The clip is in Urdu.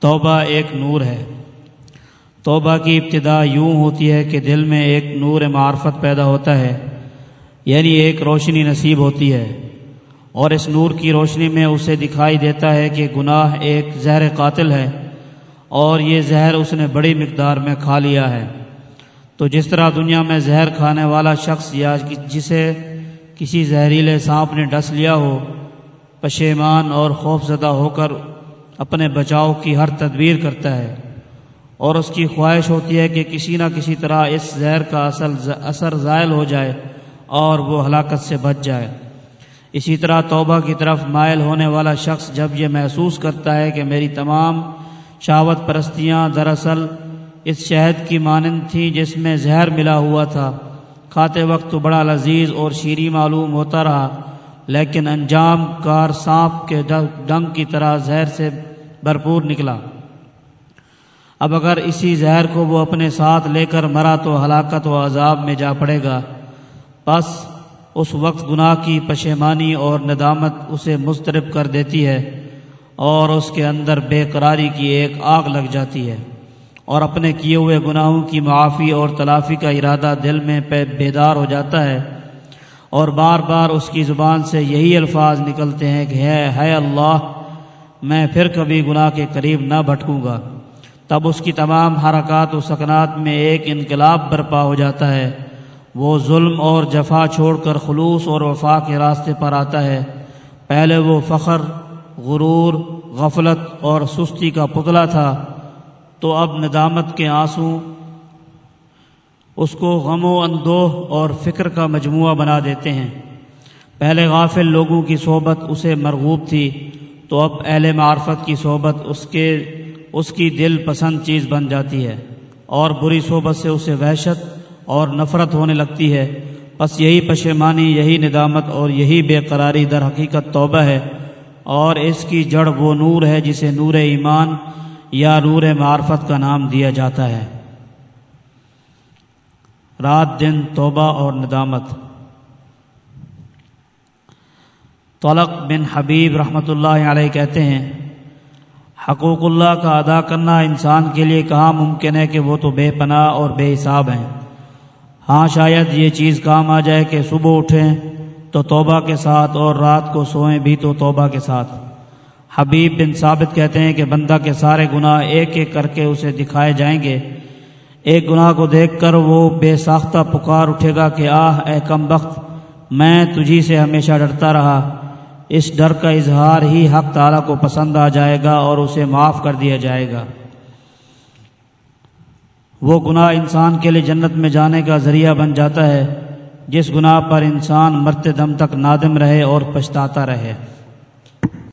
توبہ ایک نور ہے۔ توبہ کی ابتدا یوں ہوتی ہے کہ دل میں ایک نور معرفت پیدا ہوتا ہے یعنی ایک روشنی نصیب ہوتی ہے۔ اور اس نور کی روشنی میں اسے دکھائی دیتا ہے کہ گناہ ایک زہر قاتل ہے اور یہ زہر اس نے بڑی مقدار میں کھا لیا ہے۔ تو جس طرح دنیا میں زہر کھانے والا شخص یا جسے کسی زہریلے سانپ نے ڈس لیا ہو، پشیمان اور خوف زدہ ہو کر اپنے بچاؤ کی ہر تدبیر کرتا ہے اور اس کی خواہش ہوتی ہے کہ کسی نہ کسی طرح اس زہر کا اصل اثر زائل ہو جائے اور وہ ہلاکت سے بچ جائے۔ اسی طرح توبہ کی طرف مائل ہونے والا شخص جب یہ محسوس کرتا ہے کہ میری تمام شاوت پرستیاں دراصل اس شہد کی مانند تھیں جس میں زہر ملا ہوا تھا، کھاتے وقت تو بڑا لذیذ اور شیریں معلوم ہوتا رہا، لیکن انجام کار سانپ کے ڈنگ کی طرح زہر سے بھرپور نکلا۔ اب اگر اسی زہر کو وہ اپنے ساتھ لے کر مرا تو ہلاکت و عذاب میں جا پڑے گا۔ بس اس وقت گناہ کی پشیمانی اور ندامت اسے مسترب کر دیتی ہے اور اس کے اندر بے قراری کی ایک آگ لگ جاتی ہے اور اپنے کیے ہوئے گناہوں کی معافی اور تلافی کا ارادہ دل میں بیدار ہو جاتا ہے اور بار بار اس کی زبان سے یہی الفاظ نکلتے ہیں کہ ہے اللہ میں پھر کبھی گناہ کے قریب نہ بھٹکوں گا۔ تب اس کی تمام حرکات و سکنات میں ایک انقلاب برپا ہو جاتا ہے۔ وہ ظلم اور جفا چھوڑ کر خلوص اور وفا کے راستے پر آتا ہے۔ پہلے وہ فخر، غرور، غفلت اور سستی کا پتلا تھا۔ تو اب ندامت کے آنسو، اس کو غم و اندوہ اور فکر کا مجموعہ بنا دیتے ہیں۔ پہلے غافل لوگوں کی صحبت اسے مرغوب تھی۔ تو اب اہل معرفت کی صحبت اس کے، اس کی دل پسند چیز بن جاتی ہے اور بری صحبت سے اسے وحشت اور نفرت ہونے لگتی ہے۔ بس یہی پشیمانی، یہی ندامت اور یہی بے قراری در حقیقت توبہ ہے اور اس کی جڑ وہ نور ہے جسے نور ایمان یا نور معرفت کا نام دیا جاتا ہے۔ رات دن توبہ اور ندامت۔ طلق بن حبیب رحمۃ اللہ علیہ کہتے ہیں، حقوق اللہ کا ادا کرنا انسان کے لیے کہاں ممکن ہے کہ وہ تو بے پناہ اور بے حساب ہیں۔ ہاں شاید یہ چیز کام آ جائے کہ صبح اٹھیں تو توبہ کے ساتھ اور رات کو سوئیں بھی تو توبہ کے ساتھ۔ حبیب بن ثابت کہتے ہیں کہ بندہ کے سارے گناہ ایک ایک کر کے اسے دکھائے جائیں گے۔ ایک گناہ کو دیکھ کر وہ بے ساختہ پکار اٹھے گا کہ، آہ، اے کم بخت، میں تجھی سے ہمیشہ ڈرتا رہا۔ اس ڈر کا اظہار ہی حق تعالیٰ کو پسند آ جائے گا اور اسے معاف کر دیا جائے گا۔ وہ گناہ انسان کے لیے جنت میں جانے کا ذریعہ بن جاتا ہے، جس گناہ پر انسان مرتے دم تک نادم رہے اور پچھتاتا رہے۔